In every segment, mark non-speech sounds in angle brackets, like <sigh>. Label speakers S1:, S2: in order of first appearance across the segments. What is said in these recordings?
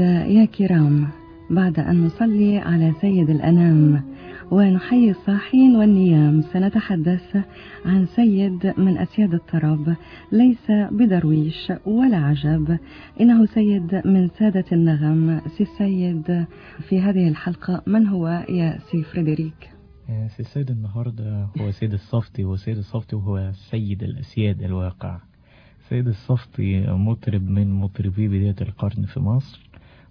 S1: يا كرام. بعد أن نصلي على سيد الأنام ونحيي الصاحين والنيام سنتحدث عن سيد من أسياد الطرب ليس بدرويش ولا عجب. إنه سيد من سادة النغم. سي السيد في هذه الحلقة من هو يا سي فريدريك؟
S2: سي السيد النهاردة هو سيد الصفتي وسيد الصفتي وهو سيد الأسياد الواقع. سيد الصفتي مطرب من مطربي بداية القرن في مصر.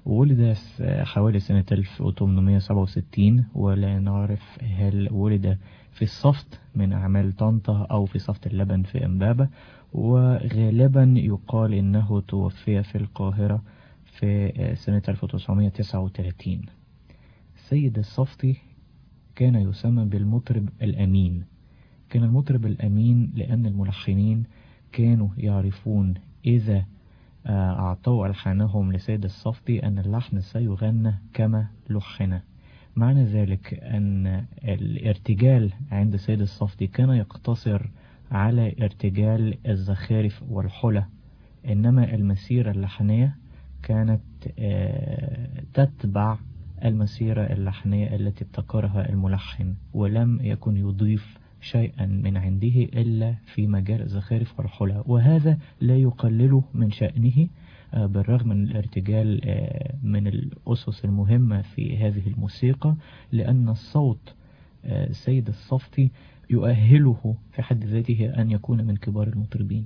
S2: ولد حوالي سنة 1867 ولا نعرف هل ولد في الصفت من أعمال طنطا أو في صفت اللبن في أمبابة. وغالبا يقال إنه توفي في القاهرة في سنة 1939 سيد الصفتي كان يسمى بالمطرب الأمين. كان المطرب الأمين لأن الملحنين كانوا يعرفون إذا أعطوا ألحانهم لسيد الصفتي أن اللحن سيغنى كما لحن. معنى ذلك أن الارتجال عند سيد الصفتي كان يقتصر على ارتجال الزخارف والحلى إنما المسيرة اللحنية كانت تتبع المسيرة اللحنية التي ابتكرها الملحن ولم يكن يضيف شيئا من عنده إلا في مجال الزخارف والحلى وهذا لا يقلله من شأنه بالرغم من الارتجال من الأسس المهمة في هذه الموسيقى لأن الصوت سيد الصفتي يؤهله في حد ذاته أن يكون من كبار المطربين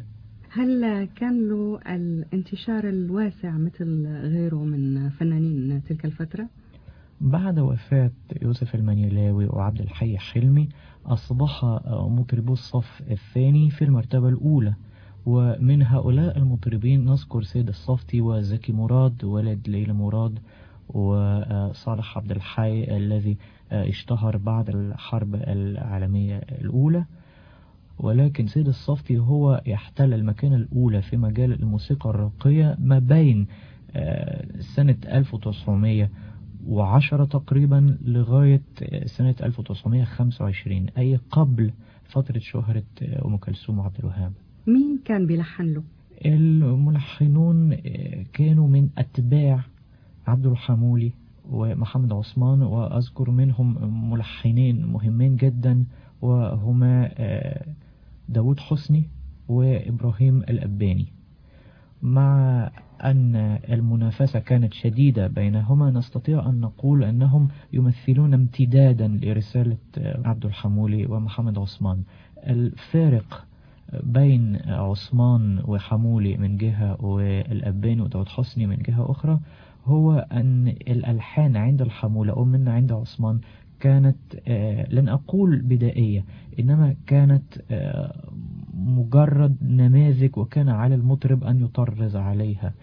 S1: هل كان له الانتشار الواسع مثل غيره من فنانين تلك الفترة؟
S2: بعد وفاة يوسف المنيلاوي وعبد الحي حلمي أصبح مطربو الصف الثاني في المرتبة الأولى. ومن هؤلاء المطربين نذكر سيد الصفتي وزكي مراد ولد ليلى مراد وصالح عبد الحي الذي اشتهر بعد الحرب العالمية الأولى. ولكن سيد الصفتي هو يحتل المكانة الأولى في مجال الموسيقى الراقية ما بين سنة 1900 وعشرة تقريبا لغاية سنة 1925 أي قبل فترة شهرة أم كلثوم وعبد الوهاب
S1: مين كان بيلحن له؟
S2: الملحنون كانوا من أتباع عبد الحمولي ومحمد عثمان وأذكر منهم ملحنين مهمين جدا وهما داود حسني وإبراهيم الأباني مع أن المنافسة كانت شديدة بينهما نستطيع أن نقول أنهم يمثلون امتدادا لرسالة عبد الحمولي ومحمد عثمان. الفارق بين عثمان وحمولي من جهة والأباني وداود حسني من جهة أخرى هو أن الألحان عند الحمولة أو من عند عثمان كانت لن أقول بدائية إنما كانت مجرد نماذج وكان على المطرب أن يطرز عليها.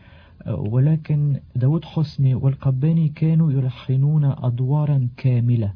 S2: ولكن داود حسني والقباني كانوا يلحنون أدوارا كاملة.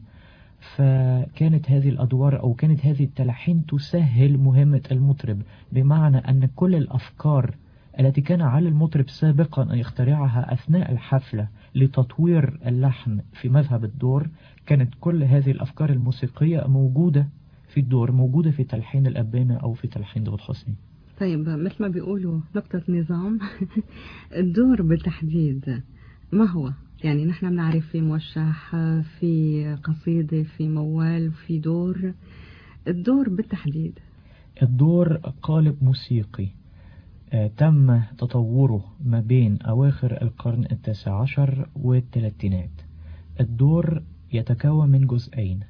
S2: فكانت هذه الأدوار أو كانت هذه التلحين تسهل مهمة المطرب بمعنى أن كل الأفكار التي كان على المطرب سابقا أن يخترعها أثناء الحفلة لتطوير اللحن في مذهب الدور. كانت كل هذه الأفكار الموسيقية موجودة في الدور موجودة في تلحين الأبانة أو في تلحين داود حسني.
S1: طيب مثل ما بيقولوا نقطة نظام <laughs> الدور بالتحديد ما هو؟ يعني نحن بنعرف في موشح في قصيدة في موال في دور. الدور بالتحديد.
S2: الدور قالب موسيقي. تم تطوره ما بين أواخر القرن التاسع عشر والثلاثينات. الدور يتكون من جزئين.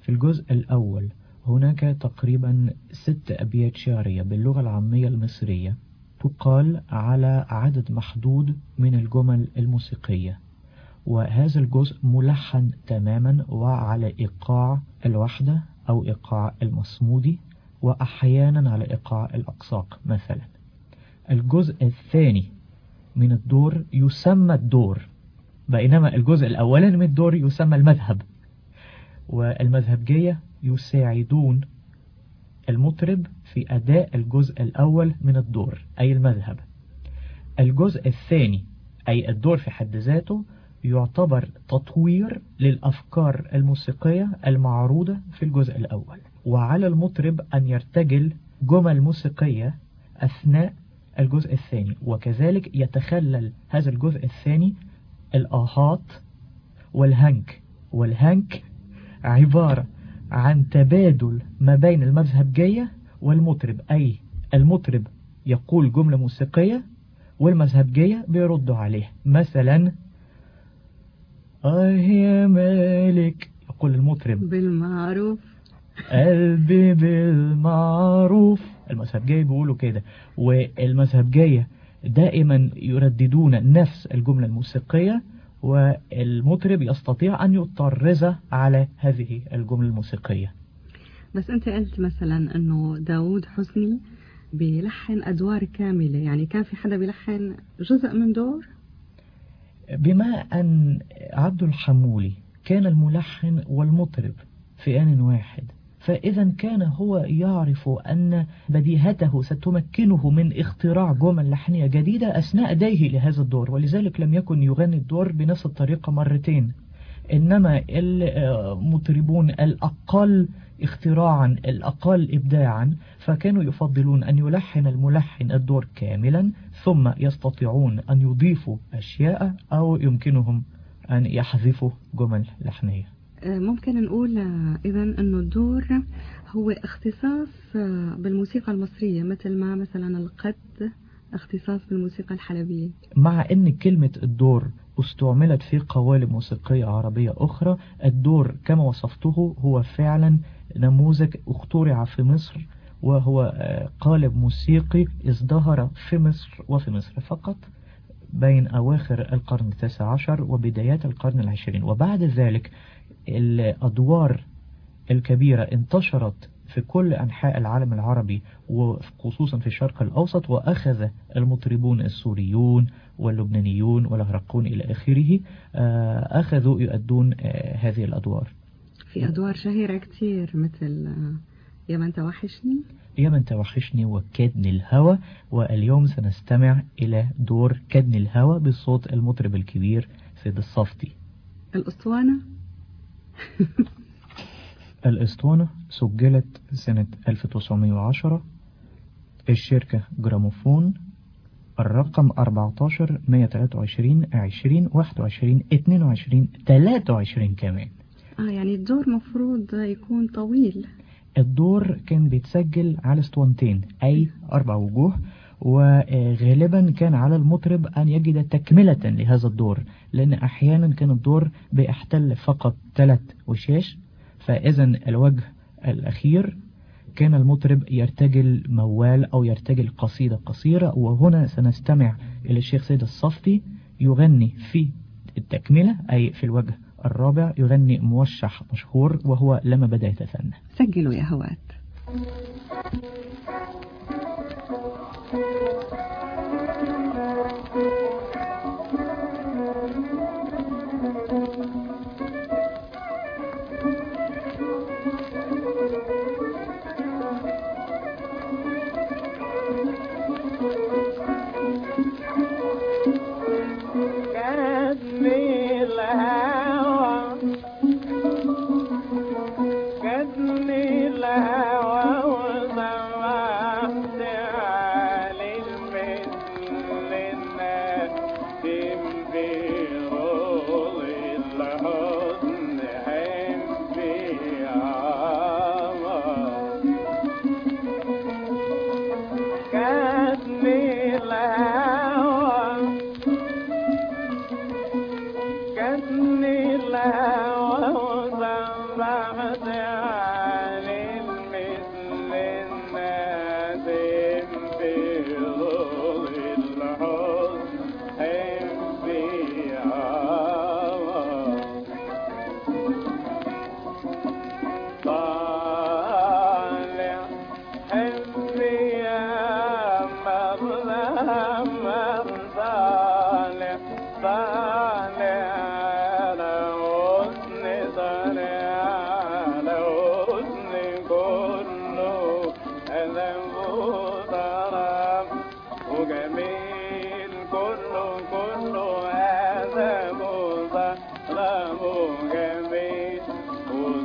S2: في الجزء الأول هناك تقريبا ست أبيات شعرية باللغة العامية المصرية تقال على عدد محدود من الجمل الموسيقية وهذا الجزء ملحن تماما وعلى إيقاع الوحدة أو إيقاع المصمودي وأحيانا على إيقاع الأقساق مثلا. الجزء الثاني من الدور يسمى الدور بينما الجزء الأولاني من الدور يسمى المذهب. والمذهبجية يساعدون المطرب في أداء الجزء الأول من الدور أي المذهب. الجزء الثاني أي الدور في حد ذاته يعتبر تطوير للأفكار الموسيقية المعروضة في الجزء الأول. وعلى المطرب أن يرتجل جمل موسيقية أثناء الجزء الثاني. وكذلك يتخلل هذا الجزء الثاني الآهات والهنك. والهنك عبارة عن تبادل ما بين المذهبجية والمطرب أي المطرب يقول جملة موسيقية والمذهبجية بيردوا عليه. مثلا آه يا مالك؟ يقول المطرب.
S1: بالمعروف.
S2: قلبي بالمعروف. المذهبجية بيقولوا كده. والمذهبجية دائما يرددون نفس الجملة الموسيقية والمطرب يستطيع أن يطرز على هذه الجملة الموسيقية.
S1: بس أنت قلت مثلا أنه داود حسني بيلحن أدوار كاملة. يعني كان في حدا بيلحن جزء من دور؟
S2: بما أن عبد الحمولي كان الملحن والمطرب في آن واحد فإذا كان هو يعرف أن بديهته ستمكنه من اختراع جمل لحنية جديدة أثناء ديه لهذا الدور ولذلك لم يكن يغني الدور بنفس الطريقة مرتين إنما المطربون الأقل اختراعا الأقل إبداعا فكانوا يفضلون أن يلحن الملحن الدور كاملا ثم يستطيعون أن يضيفوا أشياء أو يمكنهم أن يحذفوا جمل لحنية.
S1: ممكن نقول إذا أنه الدور هو اختصاص بالموسيقى المصرية مثل ما مثلا القد اختصاص بالموسيقى الحلبية.
S2: مع أن كلمة الدور استعملت في قوالب موسيقية عربية أخرى الدور كما وصفته هو فعلا نموذج اخترع في مصر وهو قالب موسيقي ازدهر في مصر وفي مصر فقط بين أواخر القرن التاسع عشر وبدايات القرن العشرين. وبعد ذلك الأدوار الكبيرة انتشرت في كل أنحاء العالم العربي وخصوصا في الشرق الأوسط وأخذ المطربون السوريون واللبنانيون والهرقون إلى آخره أخذوا يؤدون هذه الأدوار.
S1: في أدوار شهيرة كتير مثل يا من توحشني
S2: يا من توحشني وكدن الهوى واليوم سنستمع إلى دور كدن الهوى بصوت المطرب الكبير سيد الصفتي
S1: الأسطوانة. <laughs>
S2: الأسطوانة سجلت سنة 1910 الشركة جراموفون الرقم 14 123 20 21 22 23 كمان.
S1: آه يعني الدور مفروض يكون طويل.
S2: الدور كان بيتسجل على إسطوانتين أي أربع وجوه. وغالبا كان على المطرب أن يجد تكملة لهذا الدور لأن أحيانا كان الدور بيحتل فقط ثلاث وشاش فإذا الوجه الأخير كان المطرب يرتجل موال أو يرتجل قصيدة قصيرة وهنا سنستمع إلى الشيخ سيد الصفتي يغني في التكملة أي في الوجه الرابع يغني موشح مشهور وهو لما بدأ يتثنى
S1: سجلوا يا هوات.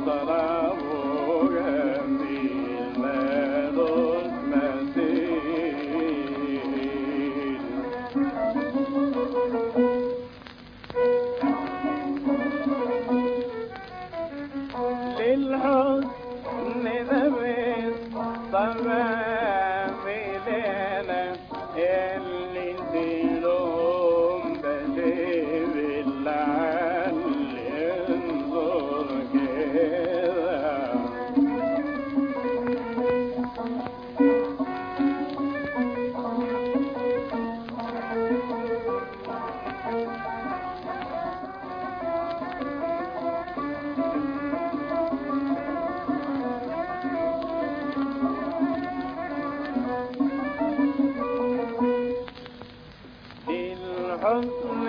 S1: الصلاة Johnson.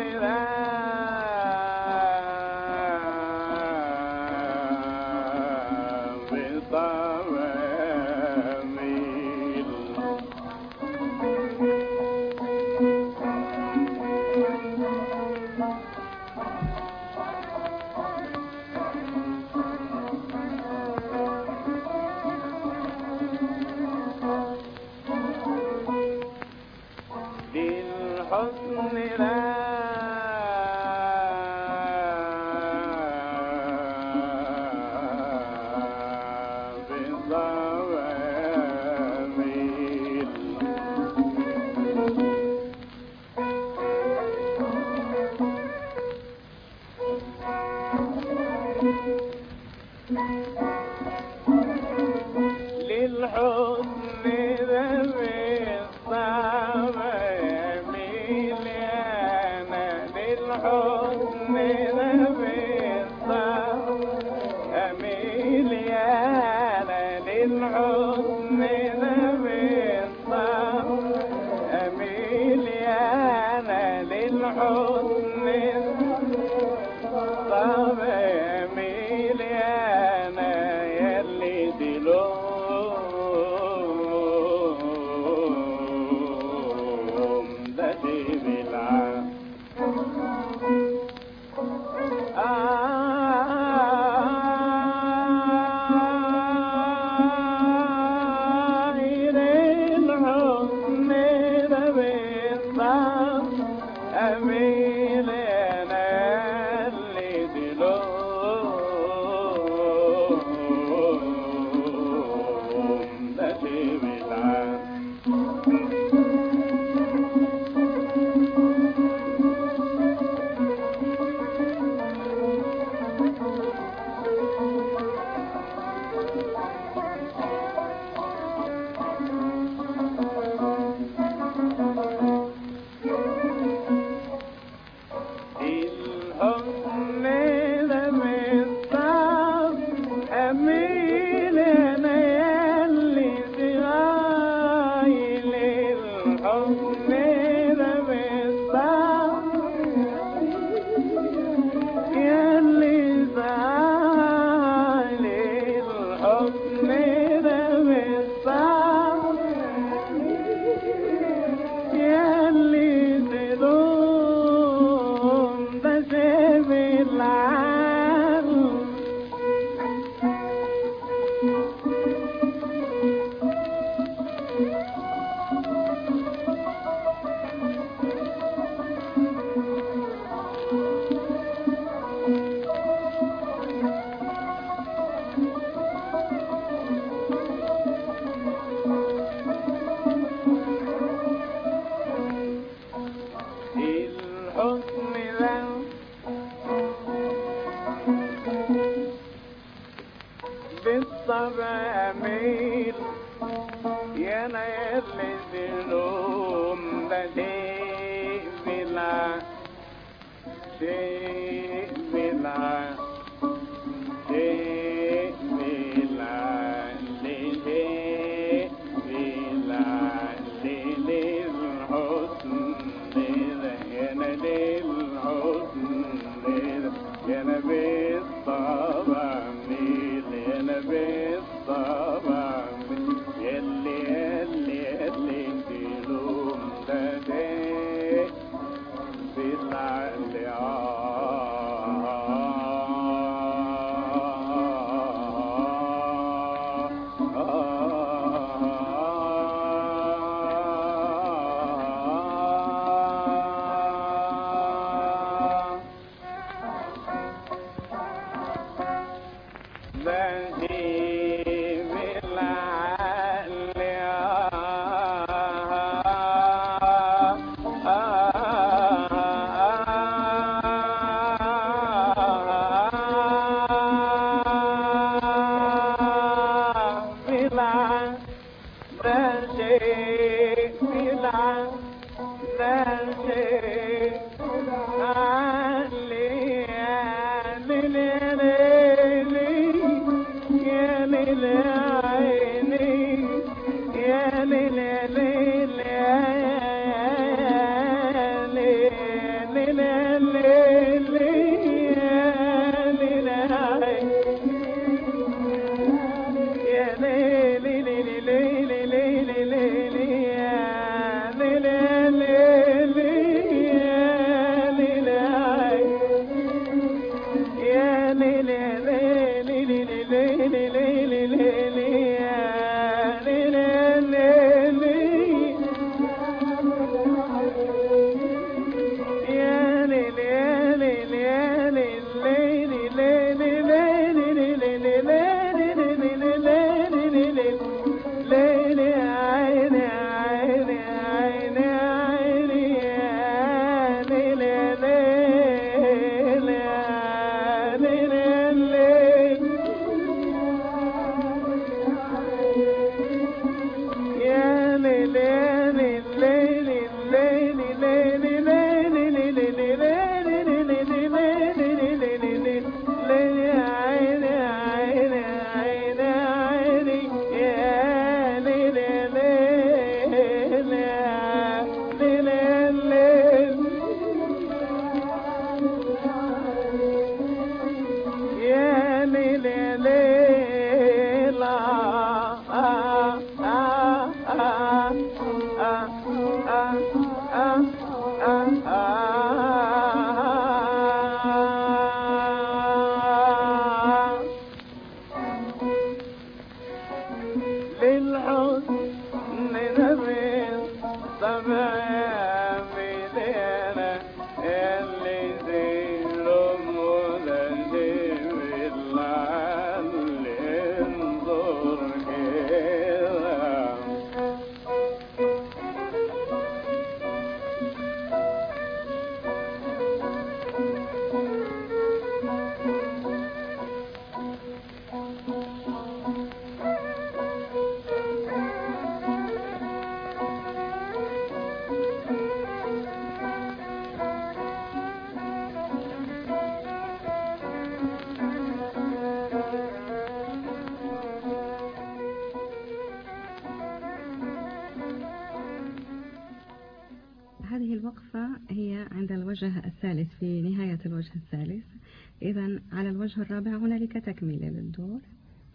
S1: إذا على الوجه الرابع هنالك تكملة للدور.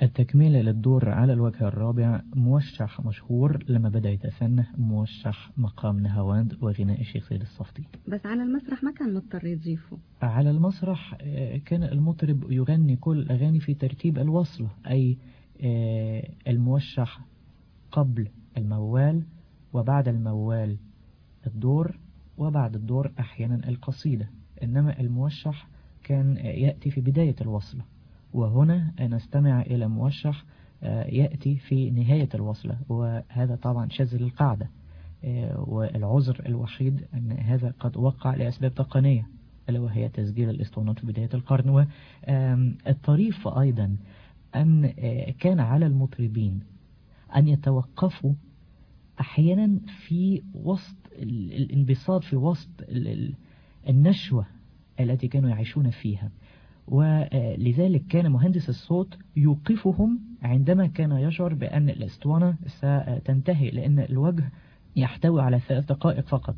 S2: التكملة للدور على الوجه الرابع موشح مشهور لما بدأ يتسنى موشح مقام نهاوند وغناء الشيخ سيد الصفتي.
S1: بس على المسرح ما كان مضطر يضيفه
S2: على المسرح آه، كان المطرب يغني كل الأغاني في ترتيب الوصلة أي آه، الموشح قبل الموال وبعد الموال الدور وبعد الدور أحيانا القصيدة. إنما الموشح كان يأتي في بداية الوصلة وهنا نستمع إلى موشح آه، يأتي في نهاية الوصلة وهذا طبعا شاذ القاعدة آه، والعذر الوحيد أن هذا قد وقع لأسباب تقنية ألا وهي تسجيل الإسطوانات في بداية القرن. والطريف أيضا أن آه، كان على المطربين أن يتوقفوا أحيانا في وسط ال- الانبساط في وسط ال- ال- النشوة التي كانوا يعيشون فيها. ولذلك كان مهندس الصوت يوقفهم عندما كان يشعر بأن الأسطوانة ستنتهي لأن الوجه يحتوي على ثلاث دقائق فقط.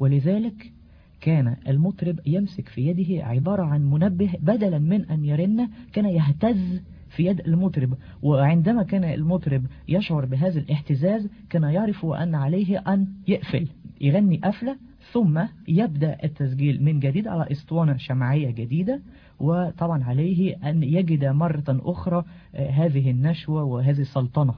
S2: ولذلك كان المطرب يمسك في يده عبارة عن منبه بدلا من أن يرن كان يهتز في يد المطرب. وعندما كان المطرب يشعر بهذا الاهتزاز كان يعرف أن عليه أن يقفل يغني قفلة ثم يبدأ التسجيل من جديد على أسطوانة شمعية جديدة وطبعا عليه أن يجد مرة أخرى آه، هذه النشوة وهذه السلطنة.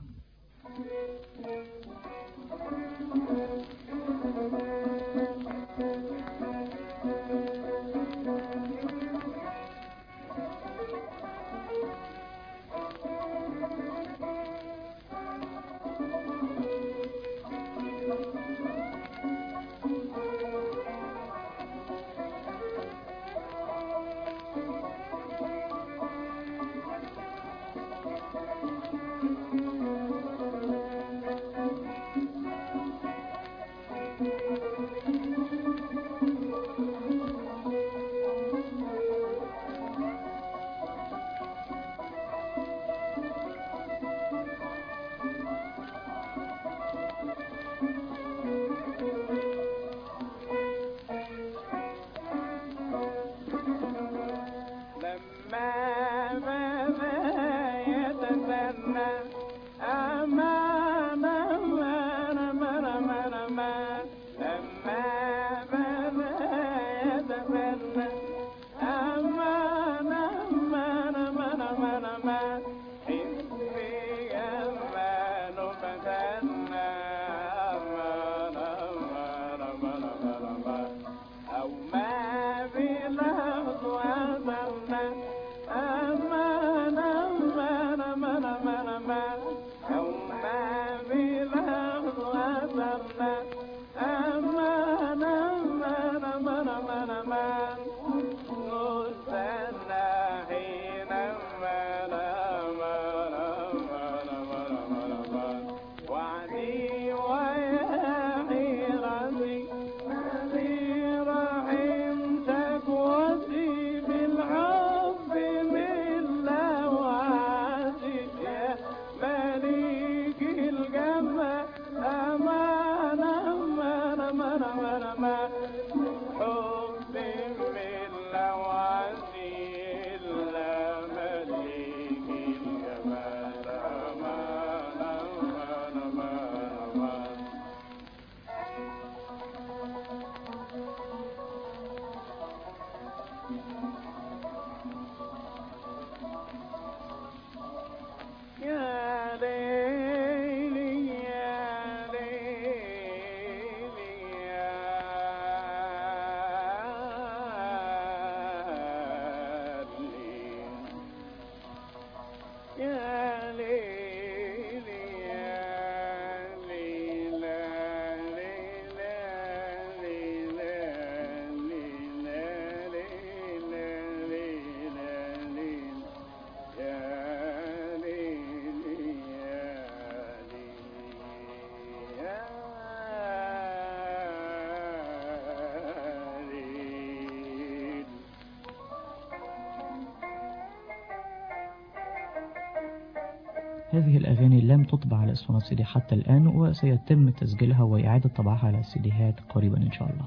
S2: هذه الأغاني لم تطبع على اسطوانة سي دي حتى الآن وسيتم تسجيلها وإعادة طبعها على السيديهات قريبا إن شاء الله.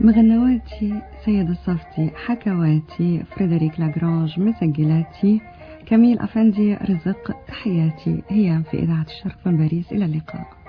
S3: مغنواتي سيد الصفتي حكواتي فريدريك لاجرانج مسجلاتي كميل أفندي رزق تحياتي. هي في إذاعة الشرق من باريس إلى اللقاء.